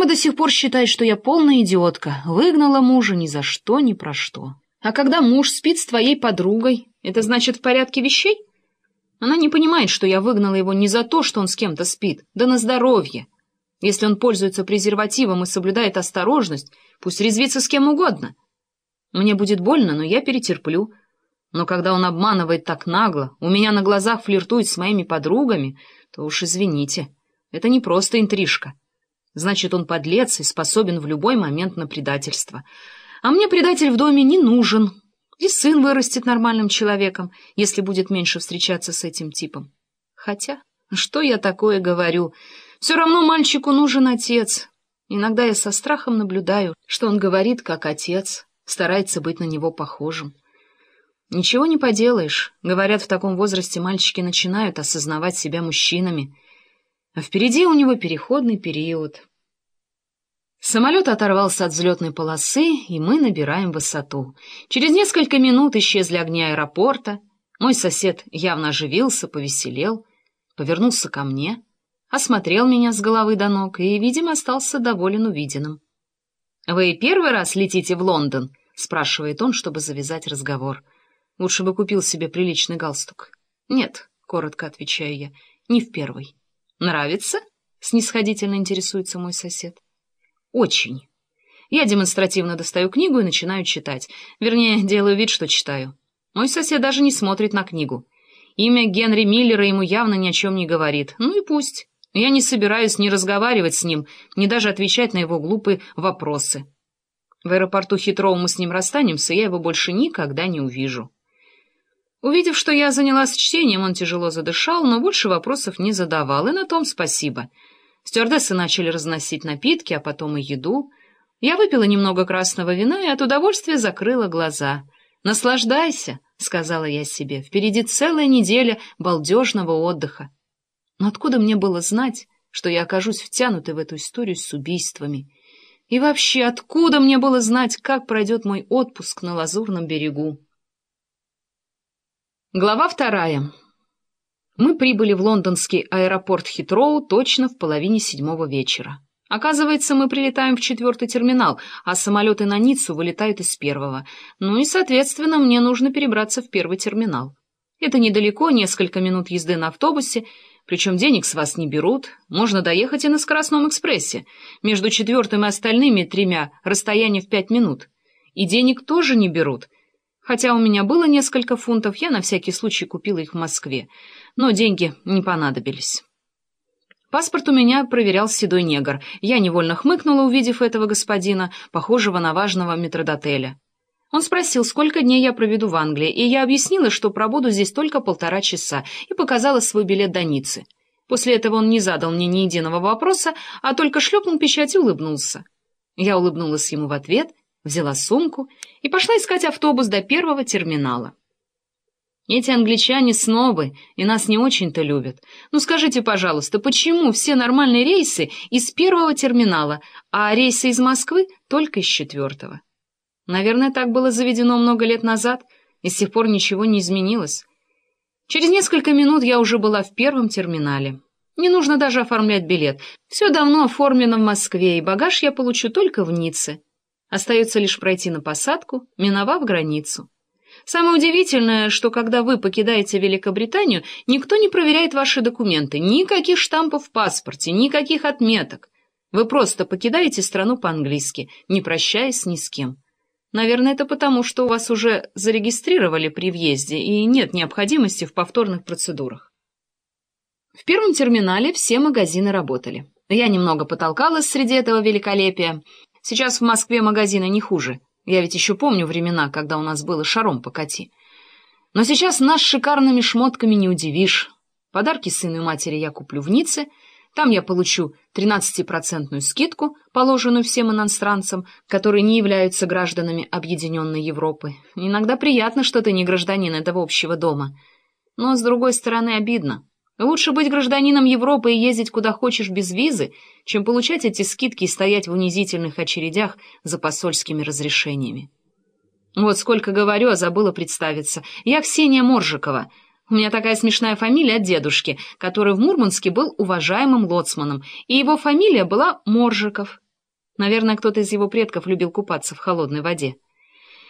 Мама до сих пор считает, что я полная идиотка, выгнала мужа ни за что, ни про что. А когда муж спит с твоей подругой, это значит в порядке вещей? Она не понимает, что я выгнала его не за то, что он с кем-то спит, да на здоровье. Если он пользуется презервативом и соблюдает осторожность, пусть резвится с кем угодно. Мне будет больно, но я перетерплю. Но когда он обманывает так нагло, у меня на глазах флиртует с моими подругами, то уж извините, это не просто интрижка. Значит, он подлец и способен в любой момент на предательство. А мне предатель в доме не нужен. И сын вырастет нормальным человеком, если будет меньше встречаться с этим типом. Хотя, что я такое говорю? Все равно мальчику нужен отец. Иногда я со страхом наблюдаю, что он говорит как отец, старается быть на него похожим. Ничего не поделаешь. Говорят, в таком возрасте мальчики начинают осознавать себя мужчинами. А впереди у него переходный период. Самолет оторвался от взлетной полосы, и мы набираем высоту. Через несколько минут исчезли огни аэропорта. Мой сосед явно оживился, повеселел, повернулся ко мне — осмотрел меня с головы до ног и, видимо, остался доволен увиденным. «Вы первый раз летите в Лондон?» — спрашивает он, чтобы завязать разговор. «Лучше бы купил себе приличный галстук». «Нет», — коротко отвечаю я, — «не в первый». «Нравится?» — снисходительно интересуется мой сосед. «Очень». Я демонстративно достаю книгу и начинаю читать. Вернее, делаю вид, что читаю. Мой сосед даже не смотрит на книгу. Имя Генри Миллера ему явно ни о чем не говорит. Ну и пусть. Я не собираюсь ни разговаривать с ним, ни даже отвечать на его глупые вопросы. В аэропорту Хитроу мы с ним расстанемся, я его больше никогда не увижу. Увидев, что я занялась чтением, он тяжело задышал, но больше вопросов не задавал, и на том спасибо. Стюардессы начали разносить напитки, а потом и еду. Я выпила немного красного вина и от удовольствия закрыла глаза. «Наслаждайся», — сказала я себе, — «впереди целая неделя балдежного отдыха». Но откуда мне было знать, что я окажусь втянутой в эту историю с убийствами? И вообще, откуда мне было знать, как пройдет мой отпуск на Лазурном берегу? Глава вторая. Мы прибыли в лондонский аэропорт Хитроу точно в половине седьмого вечера. Оказывается, мы прилетаем в четвертый терминал, а самолеты на Ниццу вылетают из первого. Ну и, соответственно, мне нужно перебраться в первый терминал. Это недалеко, несколько минут езды на автобусе, причем денег с вас не берут, можно доехать и на скоростном экспрессе. Между четвертым и остальными тремя расстояние в пять минут. И денег тоже не берут. Хотя у меня было несколько фунтов, я на всякий случай купила их в Москве. Но деньги не понадобились. Паспорт у меня проверял седой негр. Я невольно хмыкнула, увидев этого господина, похожего на важного метродотеля. Он спросил, сколько дней я проведу в Англии, и я объяснила, что пробуду здесь только полтора часа, и показала свой билет до Ниццы. После этого он не задал мне ни единого вопроса, а только шлепнул печать и улыбнулся. Я улыбнулась ему в ответ, взяла сумку и пошла искать автобус до первого терминала. Эти англичане снобы и нас не очень-то любят. Ну скажите, пожалуйста, почему все нормальные рейсы из первого терминала, а рейсы из Москвы только из четвертого? Наверное, так было заведено много лет назад, и с тех пор ничего не изменилось. Через несколько минут я уже была в первом терминале. Не нужно даже оформлять билет. Все давно оформлено в Москве, и багаж я получу только в Ницце. Остается лишь пройти на посадку, миновав границу. Самое удивительное, что когда вы покидаете Великобританию, никто не проверяет ваши документы, никаких штампов в паспорте, никаких отметок. Вы просто покидаете страну по-английски, не прощаясь ни с кем. Наверное, это потому, что у вас уже зарегистрировали при въезде и нет необходимости в повторных процедурах. В первом терминале все магазины работали. Я немного потолкалась среди этого великолепия. Сейчас в Москве магазины не хуже. Я ведь еще помню времена, когда у нас было шаром покати. Но сейчас нас шикарными шмотками не удивишь. Подарки сыну и матери я куплю в Ницце — там я получу 13% скидку, положенную всем иностранцам, которые не являются гражданами Объединенной Европы. Иногда приятно, что ты не гражданин этого общего дома. Но, с другой стороны, обидно. Лучше быть гражданином Европы и ездить куда хочешь без визы, чем получать эти скидки и стоять в унизительных очередях за посольскими разрешениями. Вот сколько говорю, а забыла представиться. Я Ксения Моржикова — у меня такая смешная фамилия от дедушки, который в Мурманске был уважаемым лоцманом, и его фамилия была Моржиков. Наверное, кто-то из его предков любил купаться в холодной воде.